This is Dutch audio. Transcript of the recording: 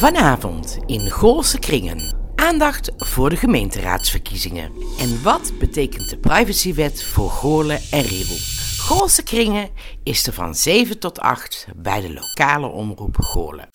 Vanavond in Goolse Kringen. Aandacht voor de gemeenteraadsverkiezingen. En wat betekent de privacywet voor Goorlen en Riel? Goolse Kringen is er van 7 tot 8 bij de lokale omroep Goorlen.